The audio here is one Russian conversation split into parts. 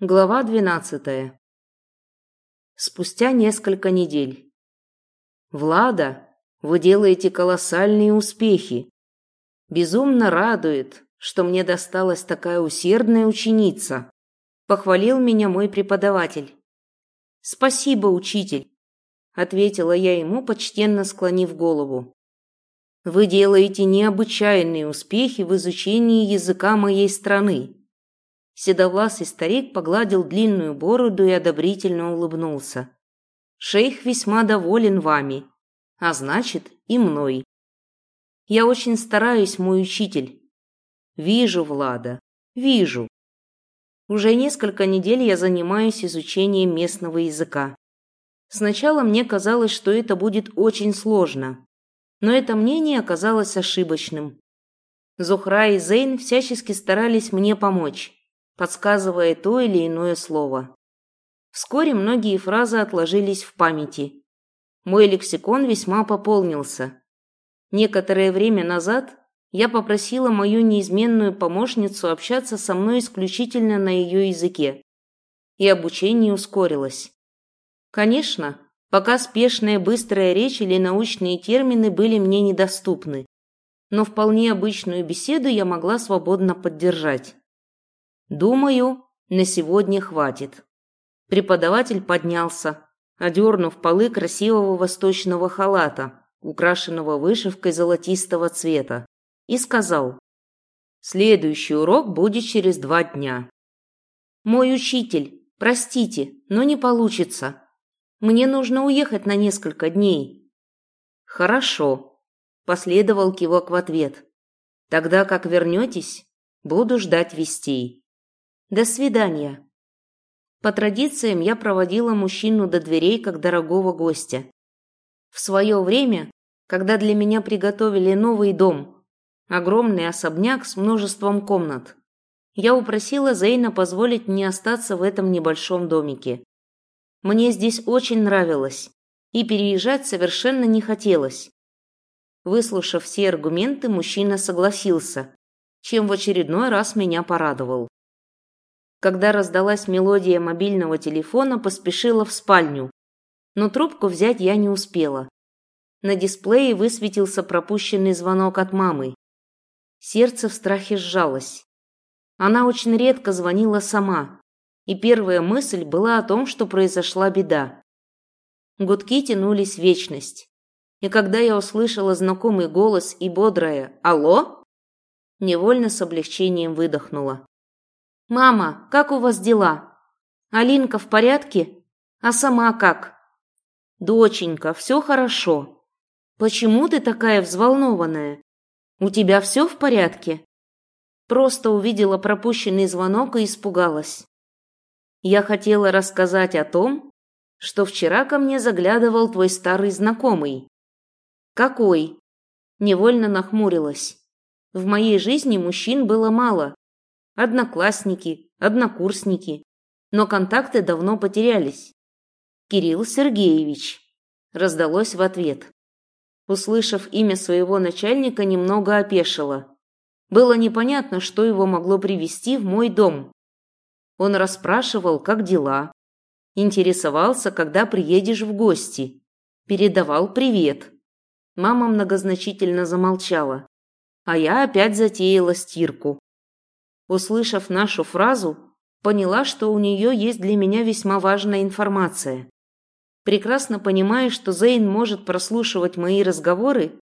Глава двенадцатая. Спустя несколько недель. Влада, вы делаете колоссальные успехи. Безумно радует, что мне досталась такая усердная ученица. Похвалил меня мой преподаватель. Спасибо, учитель, ответила я ему, почтенно склонив голову. Вы делаете необычайные успехи в изучении языка моей страны Седовласый старик погладил длинную бороду и одобрительно улыбнулся. «Шейх весьма доволен вами, а значит и мной. Я очень стараюсь, мой учитель. Вижу, Влада, вижу. Уже несколько недель я занимаюсь изучением местного языка. Сначала мне казалось, что это будет очень сложно, но это мнение оказалось ошибочным. Зухра и Зейн всячески старались мне помочь подсказывая то или иное слово. Вскоре многие фразы отложились в памяти. Мой лексикон весьма пополнился. Некоторое время назад я попросила мою неизменную помощницу общаться со мной исключительно на ее языке, и обучение ускорилось. Конечно, пока спешная быстрая речь или научные термины были мне недоступны, но вполне обычную беседу я могла свободно поддержать. Думаю, на сегодня хватит. Преподаватель поднялся, одернув полы красивого восточного халата, украшенного вышивкой золотистого цвета, и сказал, «Следующий урок будет через два дня». «Мой учитель, простите, но не получится. Мне нужно уехать на несколько дней». «Хорошо», – последовал кивок в ответ. «Тогда как вернетесь, буду ждать вестей». До свидания. По традициям я проводила мужчину до дверей как дорогого гостя. В свое время, когда для меня приготовили новый дом, огромный особняк с множеством комнат, я упросила Зейна позволить мне остаться в этом небольшом домике. Мне здесь очень нравилось, и переезжать совершенно не хотелось. Выслушав все аргументы, мужчина согласился, чем в очередной раз меня порадовал. Когда раздалась мелодия мобильного телефона, поспешила в спальню. Но трубку взять я не успела. На дисплее высветился пропущенный звонок от мамы. Сердце в страхе сжалось. Она очень редко звонила сама, и первая мысль была о том, что произошла беда. Гудки тянулись в вечность. И когда я услышала знакомый голос и бодрое «Алло?», невольно с облегчением выдохнула. «Мама, как у вас дела? Алинка в порядке? А сама как?» «Доченька, все хорошо. Почему ты такая взволнованная? У тебя все в порядке?» Просто увидела пропущенный звонок и испугалась. Я хотела рассказать о том, что вчера ко мне заглядывал твой старый знакомый. Какой? Невольно нахмурилась. В моей жизни мужчин было мало, одноклассники, однокурсники, но контакты давно потерялись. Кирилл Сергеевич раздалось в ответ. Услышав имя своего начальника, немного опешила. Было непонятно, что его могло привести в мой дом. Он расспрашивал, как дела, интересовался, когда приедешь в гости, передавал привет. Мама многозначительно замолчала, а я опять затеяла стирку. Услышав нашу фразу, поняла, что у нее есть для меня весьма важная информация. Прекрасно понимая, что Зейн может прослушивать мои разговоры,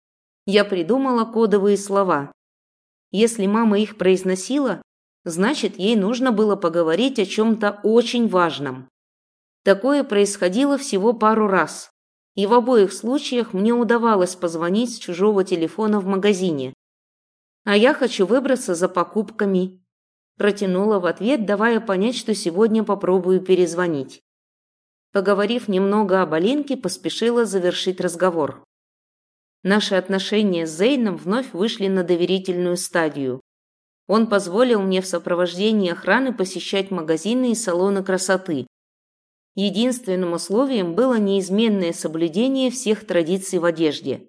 я придумала кодовые слова. Если мама их произносила, значит, ей нужно было поговорить о чем-то очень важном. Такое происходило всего пару раз, и в обоих случаях мне удавалось позвонить с чужого телефона в магазине. А я хочу выбраться за покупками Протянула в ответ, давая понять, что сегодня попробую перезвонить. Поговорив немного об Алинке, поспешила завершить разговор. Наши отношения с Зейном вновь вышли на доверительную стадию. Он позволил мне в сопровождении охраны посещать магазины и салоны красоты. Единственным условием было неизменное соблюдение всех традиций в одежде.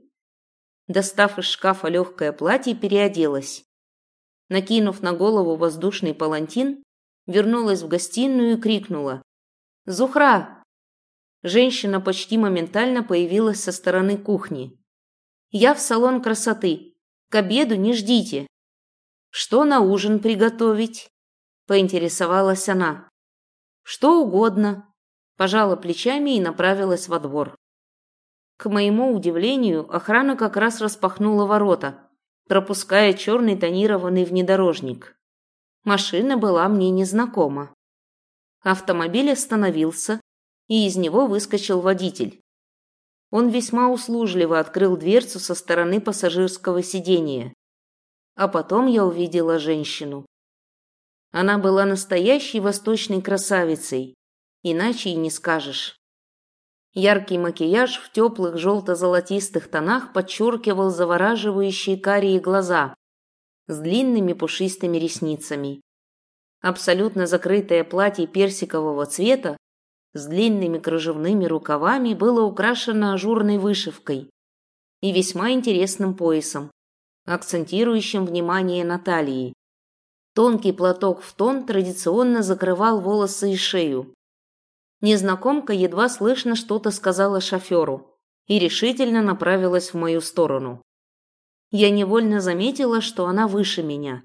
Достав из шкафа легкое платье, переоделась. Накинув на голову воздушный палантин, вернулась в гостиную и крикнула. «Зухра!» Женщина почти моментально появилась со стороны кухни. «Я в салон красоты. К обеду не ждите». «Что на ужин приготовить?» – поинтересовалась она. «Что угодно», – пожала плечами и направилась во двор. К моему удивлению, охрана как раз распахнула ворота, пропуская черный тонированный внедорожник. Машина была мне незнакома. Автомобиль остановился, и из него выскочил водитель. Он весьма услужливо открыл дверцу со стороны пассажирского сидения. А потом я увидела женщину. Она была настоящей восточной красавицей, иначе и не скажешь. Яркий макияж в теплых желто-золотистых тонах подчеркивал завораживающие карие глаза с длинными пушистыми ресницами. Абсолютно закрытое платье персикового цвета с длинными кружевными рукавами было украшено ажурной вышивкой и весьма интересным поясом, акцентирующим внимание на талии. Тонкий платок в тон традиционно закрывал волосы и шею, Незнакомка едва слышно что-то сказала шоферу и решительно направилась в мою сторону. Я невольно заметила, что она выше меня.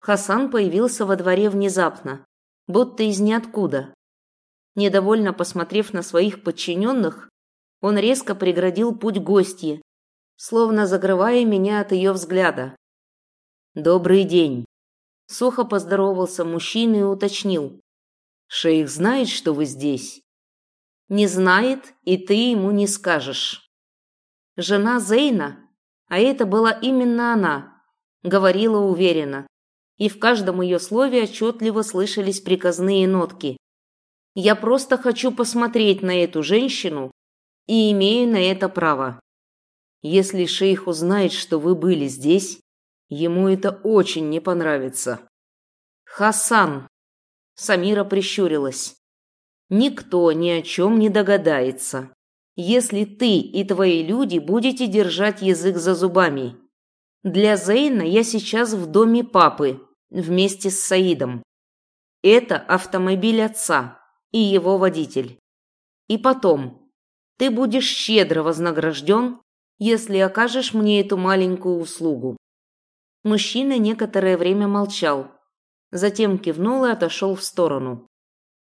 Хасан появился во дворе внезапно, будто из ниоткуда. Недовольно посмотрев на своих подчиненных, он резко преградил путь гостье, словно закрывая меня от ее взгляда. «Добрый день!» Сухо поздоровался мужчина и уточнил. Шейх знает, что вы здесь? Не знает, и ты ему не скажешь. Жена Зейна, а это была именно она, говорила уверенно, и в каждом ее слове отчетливо слышались приказные нотки. Я просто хочу посмотреть на эту женщину и имею на это право. Если шейх узнает, что вы были здесь, ему это очень не понравится. Хасан, Самира прищурилась. «Никто ни о чем не догадается, если ты и твои люди будете держать язык за зубами. Для Зейна я сейчас в доме папы, вместе с Саидом. Это автомобиль отца и его водитель. И потом, ты будешь щедро вознагражден, если окажешь мне эту маленькую услугу». Мужчина некоторое время молчал, затем кивнул и отошел в сторону.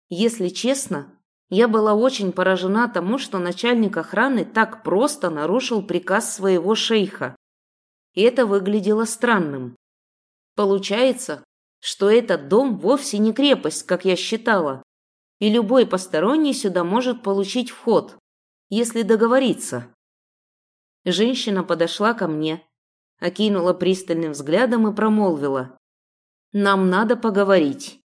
Если честно, я была очень поражена тому, что начальник охраны так просто нарушил приказ своего шейха. И это выглядело странным. Получается, что этот дом вовсе не крепость, как я считала, и любой посторонний сюда может получить вход, если договориться. Женщина подошла ко мне, окинула пристальным взглядом и промолвила. Нам надо поговорить.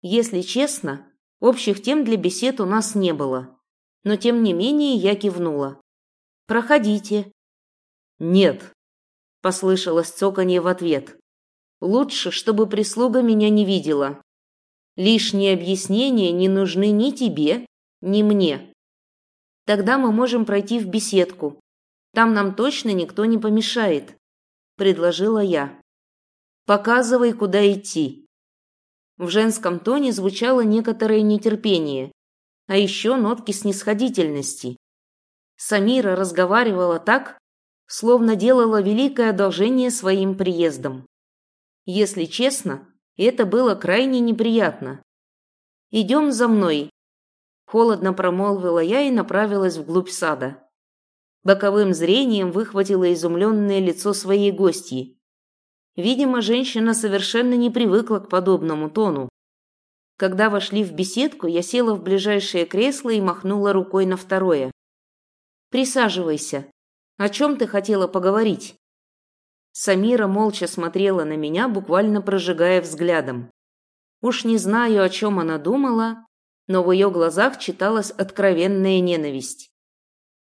Если честно, общих тем для бесед у нас не было. Но тем не менее я кивнула. Проходите. Нет, послышалось цоканье в ответ. Лучше, чтобы прислуга меня не видела. Лишние объяснения не нужны ни тебе, ни мне. Тогда мы можем пройти в беседку. Там нам точно никто не помешает, предложила я. Показывай, куда идти. В женском тоне звучало некоторое нетерпение, а еще нотки снисходительности. Самира разговаривала так, словно делала великое одолжение своим приездом. Если честно, это было крайне неприятно. «Идем за мной», – холодно промолвила я и направилась вглубь сада. Боковым зрением выхватила изумленное лицо своей гостьи. Видимо, женщина совершенно не привыкла к подобному тону. Когда вошли в беседку, я села в ближайшее кресло и махнула рукой на второе. «Присаживайся. О чем ты хотела поговорить?» Самира молча смотрела на меня, буквально прожигая взглядом. Уж не знаю, о чем она думала, но в ее глазах читалась откровенная ненависть.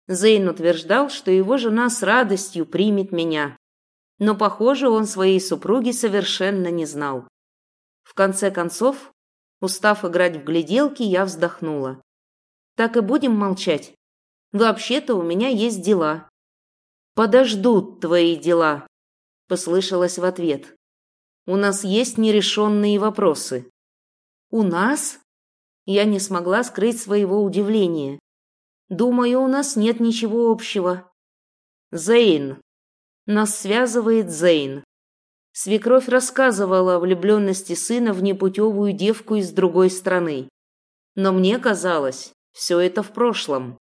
Зейн утверждал, что его жена с радостью примет меня, но, похоже, он своей супруги совершенно не знал. В конце концов, устав играть в гляделки, я вздохнула. Так и будем молчать. Вообще-то у меня есть дела. Подождут твои дела, послышалось в ответ. У нас есть нерешенные вопросы. У нас? Я не смогла скрыть своего удивления. Думаю, у нас нет ничего общего. Зейн. Нас связывает Зейн. Свекровь рассказывала о влюбленности сына в непутевую девку из другой страны. Но мне казалось, все это в прошлом.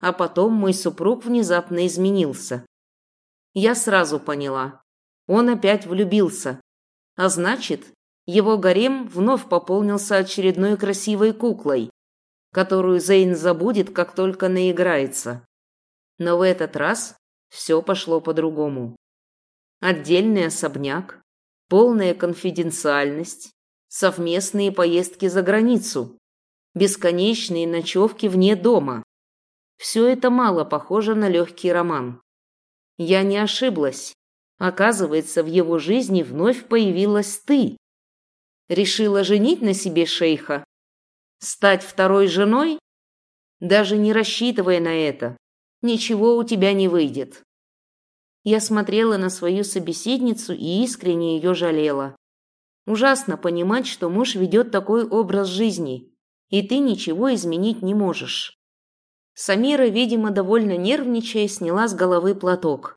А потом мой супруг внезапно изменился. Я сразу поняла. Он опять влюбился. А значит, его гарем вновь пополнился очередной красивой куклой, которую Зейн забудет, как только наиграется. Но в этот раз все пошло по-другому. Отдельный особняк, полная конфиденциальность, совместные поездки за границу, бесконечные ночевки вне дома. Все это мало похоже на легкий роман. Я не ошиблась. Оказывается, в его жизни вновь появилась ты. Решила женить на себе шейха? Стать второй женой? Даже не рассчитывая на это. Ничего у тебя не выйдет. Я смотрела на свою собеседницу и искренне ее жалела. Ужасно понимать, что муж ведет такой образ жизни, и ты ничего изменить не можешь. Самира, видимо, довольно нервничая, сняла с головы платок.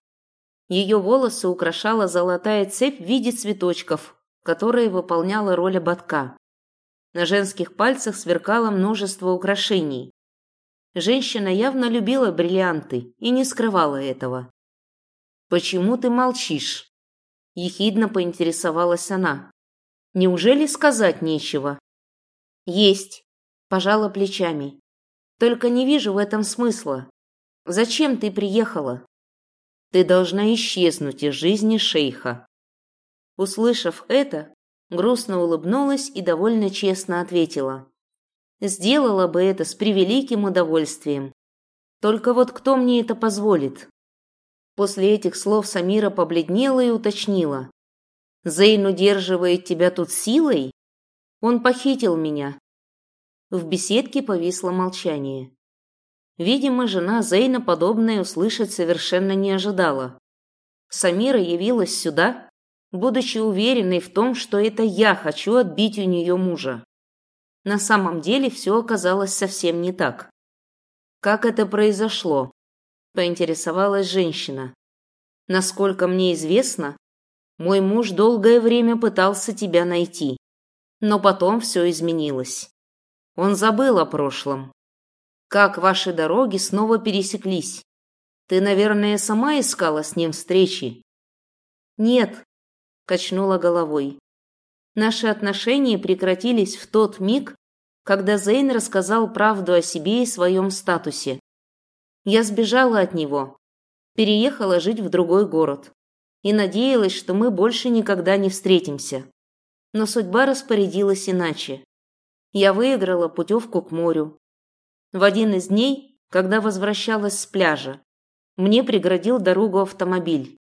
Ее волосы украшала золотая цепь в виде цветочков, которая выполняла роль ободка. На женских пальцах сверкало множество украшений. Женщина явно любила бриллианты и не скрывала этого. «Почему ты молчишь?» – ехидно поинтересовалась она. «Неужели сказать нечего?» «Есть», – пожала плечами. «Только не вижу в этом смысла. Зачем ты приехала?» «Ты должна исчезнуть из жизни шейха», Услышав это, грустно улыбнулась и довольно честно ответила. Сделала бы это с превеликим удовольствием. Только вот кто мне это позволит? После этих слов Самира побледнела и уточнила. Зейн удерживает тебя тут силой? Он похитил меня. В беседке повисло молчание. Видимо, жена Зейна подобное услышать совершенно не ожидала. Самира явилась сюда, будучи уверенной в том, что это я хочу отбить у нее мужа. На самом деле все оказалось совсем не так. «Как это произошло?» – поинтересовалась женщина. «Насколько мне известно, мой муж долгое время пытался тебя найти, но потом все изменилось. Он забыл о прошлом. Как ваши дороги снова пересеклись? Ты, наверное, сама искала с ним встречи?» «Нет», качнула головой. Наши отношения прекратились в тот миг, когда Зейн рассказал правду о себе и своем статусе. Я сбежала от него, переехала жить в другой город и надеялась, что мы больше никогда не встретимся. Но судьба распорядилась иначе. Я выиграла путевку к морю. В один из дней, когда возвращалась с пляжа, мне преградил дорогу автомобиль.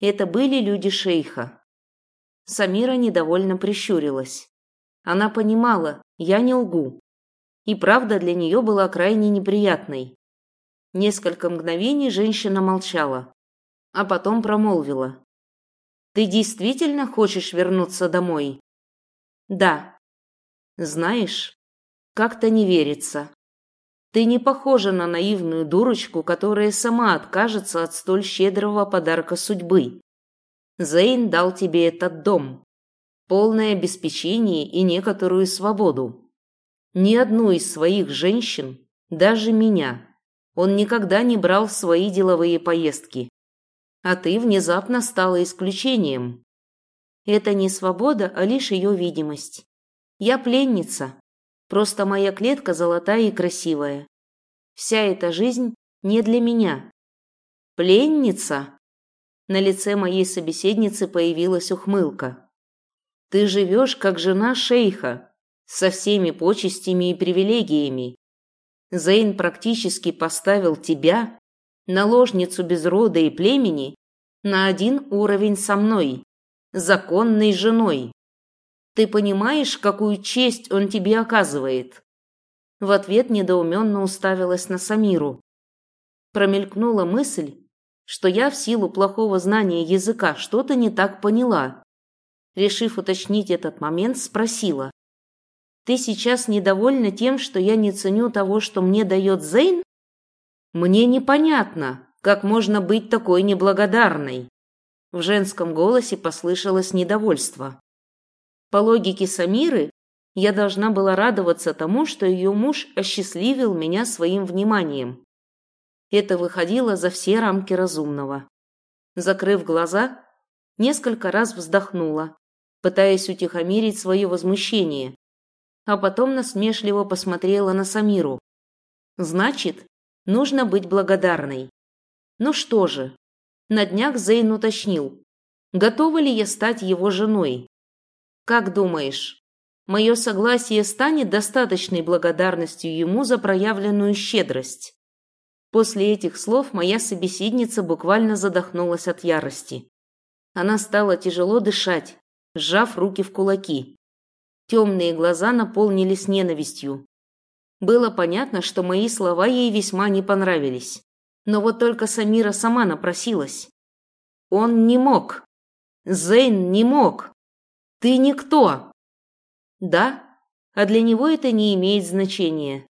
Это были люди шейха. Самира недовольно прищурилась. Она понимала, я не лгу. И правда для нее была крайне неприятной. Несколько мгновений женщина молчала, а потом промолвила. «Ты действительно хочешь вернуться домой?» «Да». «Знаешь, как-то не верится. Ты не похожа на наивную дурочку, которая сама откажется от столь щедрого подарка судьбы. Зейн дал тебе этот дом, полное обеспечение и некоторую свободу. Ни одну из своих женщин, даже меня, он никогда не брал в свои деловые поездки. А ты внезапно стала исключением. Это не свобода, а лишь ее видимость. Я пленница. Просто моя клетка золотая и красивая. Вся эта жизнь не для меня. Пленница? На лице моей собеседницы появилась ухмылка. «Ты живешь, как жена шейха, со всеми почестями и привилегиями. Зейн практически поставил тебя, наложницу без рода и племени, на один уровень со мной, законной женой. Ты понимаешь, какую честь он тебе оказывает?» В ответ недоуменно уставилась на Самиру. Промелькнула мысль, что я в силу плохого знания языка что-то не так поняла. Решив уточнить этот момент, спросила. Ты сейчас недовольна тем, что я не ценю того, что мне дает Зейн? Мне непонятно, как можно быть такой неблагодарной. В женском голосе послышалось недовольство. По логике Самиры, я должна была радоваться тому, что ее муж осчастливил меня своим вниманием. Это выходило за все рамки разумного. Закрыв глаза, несколько раз вздохнула, пытаясь утихомирить свое возмущение, а потом насмешливо посмотрела на Самиру. Значит, нужно быть благодарной. Ну что же, на днях Зейн уточнил, готова ли я стать его женой. Как думаешь, мое согласие станет достаточной благодарностью ему за проявленную щедрость? После этих слов моя собеседница буквально задохнулась от ярости. Она стала тяжело дышать, сжав руки в кулаки. Темные глаза наполнились ненавистью. Было понятно, что мои слова ей весьма не понравились. Но вот только Самира сама напросилась. Он не мог. Зейн не мог. Ты никто. Да, а для него это не имеет значения.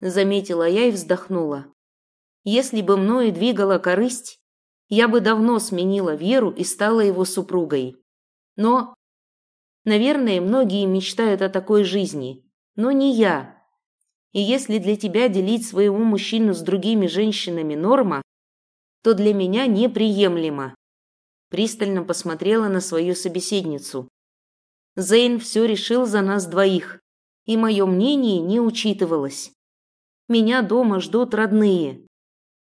Заметила я и вздохнула. Если бы мною двигала корысть, я бы давно сменила веру и стала его супругой. Но Наверное, многие мечтают о такой жизни, но не я. И если для тебя делить своего мужчину с другими женщинами норма, то для меня неприемлемо. Пристально посмотрела на свою собеседницу. Зейн все решил за нас двоих, и мое мнение не учитывалось. Меня дома ждут родные.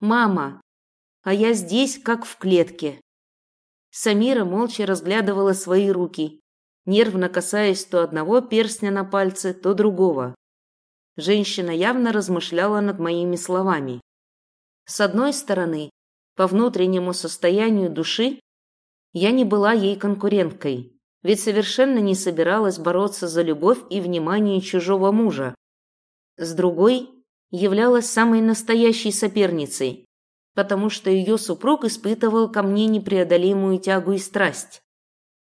Мама, а я здесь, как в клетке. Самира молча разглядывала свои руки, нервно касаясь то одного перстня на пальце, то другого. Женщина явно размышляла над моими словами. С одной стороны, по внутреннему состоянию души, я не была ей конкуренткой, ведь совершенно не собиралась бороться за любовь и внимание чужого мужа. С другой, являлась самой настоящей соперницей, потому что ее супруг испытывал ко мне непреодолимую тягу и страсть.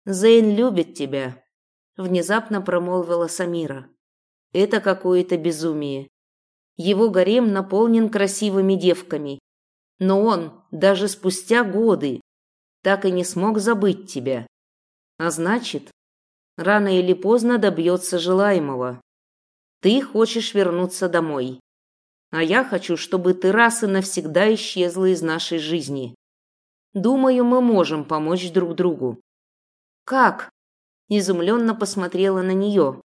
Зейн любит тебя, внезапно промолвила Самира. Это какое-то безумие. Его гарем наполнен красивыми девками, но он даже спустя годы так и не смог забыть тебя. А значит, рано или поздно добьется желаемого. Ты хочешь вернуться домой. А я хочу, чтобы ты раз и навсегда исчезла из нашей жизни. Думаю, мы можем помочь друг другу. «Как?» – изумленно посмотрела на нее.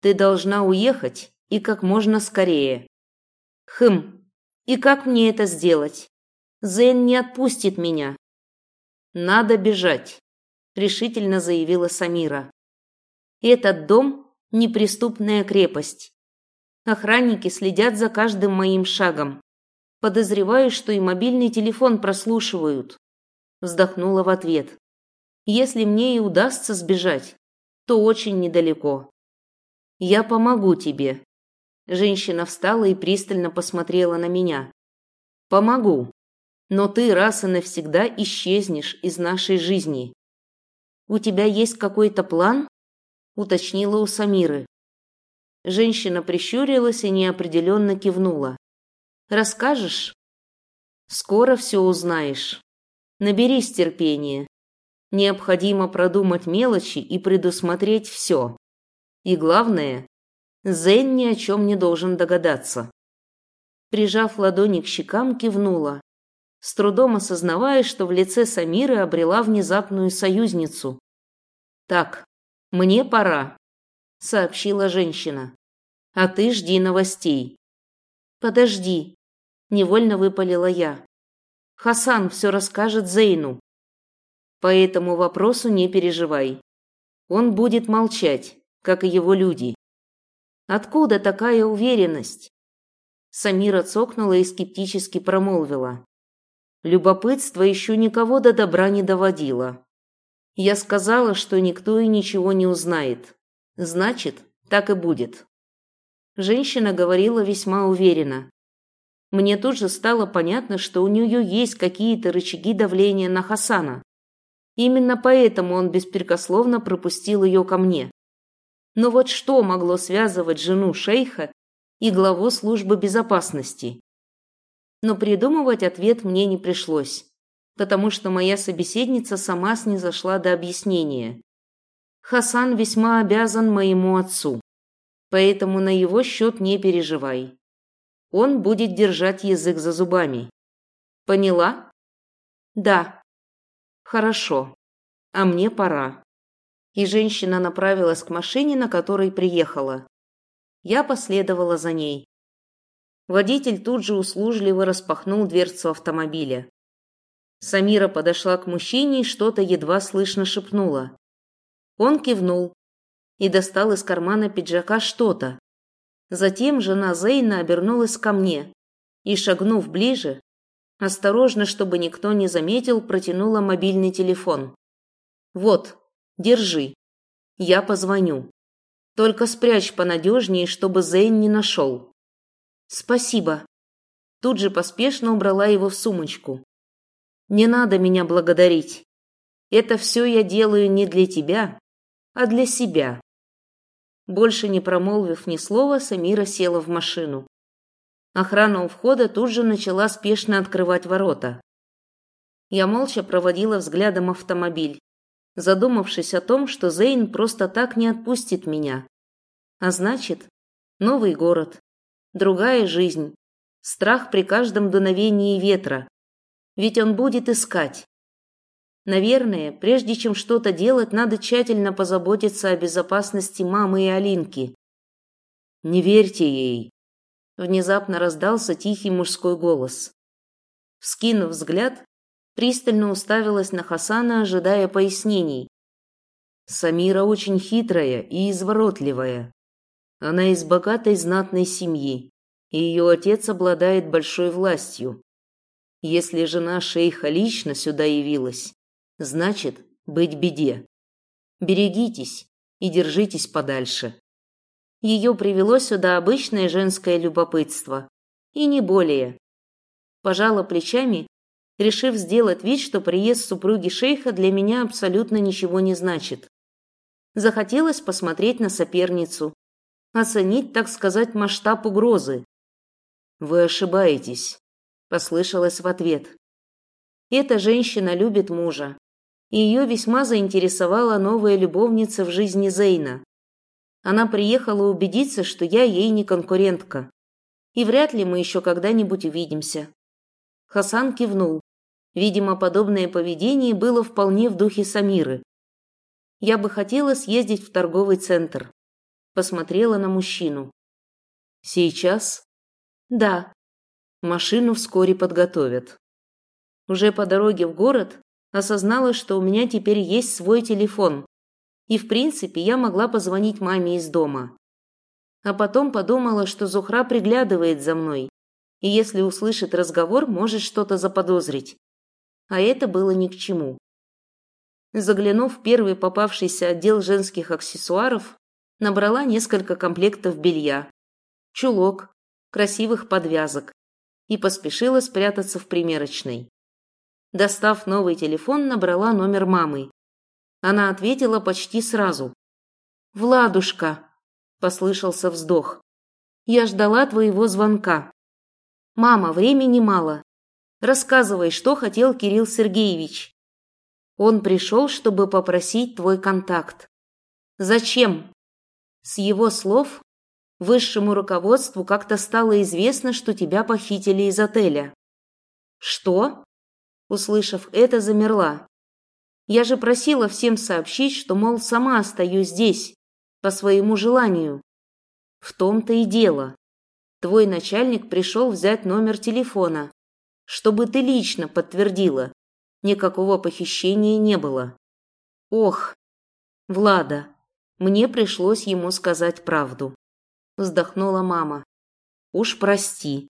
«Ты должна уехать и как можно скорее». «Хм, и как мне это сделать? Зейн не отпустит меня». «Надо бежать», – решительно заявила Самира. «Этот дом – неприступная крепость. Охранники следят за каждым моим шагом. Подозреваю, что и мобильный телефон прослушивают». Вздохнула в ответ. Если мне и удастся сбежать, то очень недалеко. Я помогу тебе. Женщина встала и пристально посмотрела на меня. Помогу. Но ты раз и навсегда исчезнешь из нашей жизни. У тебя есть какой-то план? уточнила у Самиры. Женщина прищурилась и неопределенно кивнула. Расскажешь? Скоро все узнаешь. Наберись терпения. Необходимо продумать мелочи и предусмотреть все. И главное, Зейн ни о чем не должен догадаться. Прижав ладони к щекам, кивнула, с трудом осознавая, что в лице Самиры обрела внезапную союзницу. «Так, мне пора», — сообщила женщина. «А ты жди новостей». «Подожди», — невольно выпалила я. «Хасан все расскажет Зейну». По этому вопросу не переживай. Он будет молчать, как и его люди. Откуда такая уверенность? Самира цокнула и скептически промолвила. Любопытство еще никого до добра не доводило. Я сказала, что никто и ничего не узнает. Значит, так и будет. Женщина говорила весьма уверенно. Мне тут же стало понятно, что у нее есть какие-то рычаги давления на Хасана. Именно поэтому он беспрекословно пропустил ее ко мне. Но вот что могло связывать жену шейха и главу службы безопасности? Но придумывать ответ мне не пришлось, потому что моя собеседница сама снизошла до объяснения. Хасан весьма обязан моему отцу, поэтому на его счет не переживай. Он будет держать язык за зубами. Поняла? Да. Хорошо. А мне пора. И женщина направилась к машине, на которой приехала. Я последовала за ней. Водитель тут же услужливо распахнул дверцу автомобиля. Самира подошла к мужчине и что-то едва слышно шепнула. Он кивнул и достал из кармана пиджака что-то. Затем жена Зейна обернулась ко мне и, шагнув ближе, осторожно, чтобы никто не заметил, протянула мобильный телефон. «Вот, держи. Я позвоню. Только спрячь понадежнее, чтобы Зейн не нашел». «Спасибо». Тут же поспешно убрала его в сумочку. «Не надо меня благодарить. Это все я делаю не для тебя, а для себя». Больше не промолвив ни слова, Самира села в машину. Охрана у входа тут же начала спешно открывать ворота. Я молча проводила взглядом автомобиль, задумавшись о том, что Зейн просто так не отпустит меня. А значит, новый город, другая жизнь, страх при каждом дуновении ветра. Ведь он будет искать. Наверное, прежде чем что-то делать, надо тщательно позаботиться о безопасности мамы и Алинки. Не верьте ей, Внезапно раздался тихий мужской голос. Вскинув взгляд, пристально уставилась на Хасана, ожидая пояснений. Самира очень хитрая и изворотливая. Она из богатой знатной семьи, и ее отец обладает большой властью. Если жена шейха лично сюда явилась, значит, быть беде. Берегитесь и держитесь подальше. Ее привело сюда обычное женское любопытство. И не более. Пожала плечами, решив сделать вид, что приезд супруги шейха для меня абсолютно ничего не значит. Захотелось посмотреть на соперницу, оценить, так сказать, масштаб угрозы. «Вы ошибаетесь», – послышалось в ответ. Эта женщина любит мужа, и ее весьма заинтересовала новая любовница в жизни Зейна. Она приехала убедиться, что я ей не конкурентка. И вряд ли мы еще когда-нибудь увидимся. Хасан кивнул. Видимо, подобное поведение было вполне в духе Самиры. Я бы хотела съездить в торговый центр. Посмотрела на мужчину. Сейчас? Да. Машину вскоре подготовят. Уже по дороге в город осознала, что у меня теперь есть свой телефон, и, в принципе, я могла позвонить маме из дома. А потом подумала, что Зухра приглядывает за мной, и если услышит разговор, может что-то заподозрить. А это было ни к чему. Заглянув в первый попавшийся отдел женских аксессуаров, набрала несколько комплектов белья, чулок, красивых подвязок и поспешила спрятаться в примерочной. Достав новый телефон, набрала номер мамы она ответила почти сразу. «Владушка!» – послышался вздох. «Я ждала твоего звонка. Мама, времени мало. Рассказывай, что хотел Кирилл Сергеевич. Он пришел, чтобы попросить твой контакт. Зачем? С его слов, высшему руководству как-то стало известно, что тебя похитили из отеля. Что? Услышав это, замерла. Я же просила всем сообщить, что, мол, сама остаюсь здесь, по своему желанию. В том-то и дело. Твой начальник пришел взять номер телефона, чтобы ты лично подтвердила. Никакого похищения не было. Ох, Влада, мне пришлось ему сказать правду. Вздохнула мама. Уж прости.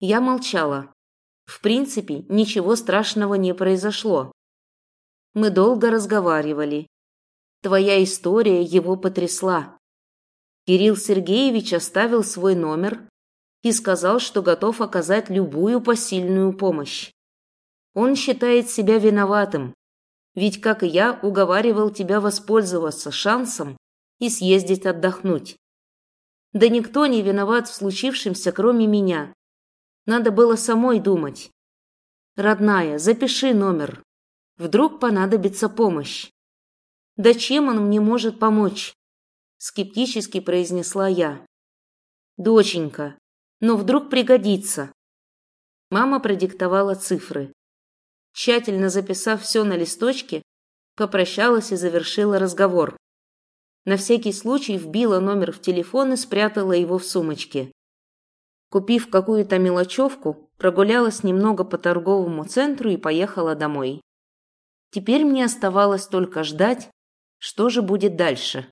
Я молчала. В принципе, ничего страшного не произошло. Мы долго разговаривали. Твоя история его потрясла. Кирилл Сергеевич оставил свой номер и сказал, что готов оказать любую посильную помощь. Он считает себя виноватым, ведь, как и я, уговаривал тебя воспользоваться шансом и съездить отдохнуть. Да никто не виноват в случившемся, кроме меня. Надо было самой думать. Родная, запиши номер. Вдруг понадобится помощь. Да чем он мне может помочь? Скептически произнесла я. Доченька, но вдруг пригодится. Мама продиктовала цифры. Тщательно записав все на листочке, попрощалась и завершила разговор. На всякий случай вбила номер в телефон и спрятала его в сумочке. Купив какую-то мелочевку, прогулялась немного по торговому центру и поехала домой. Теперь мне оставалось только ждать, что же будет дальше.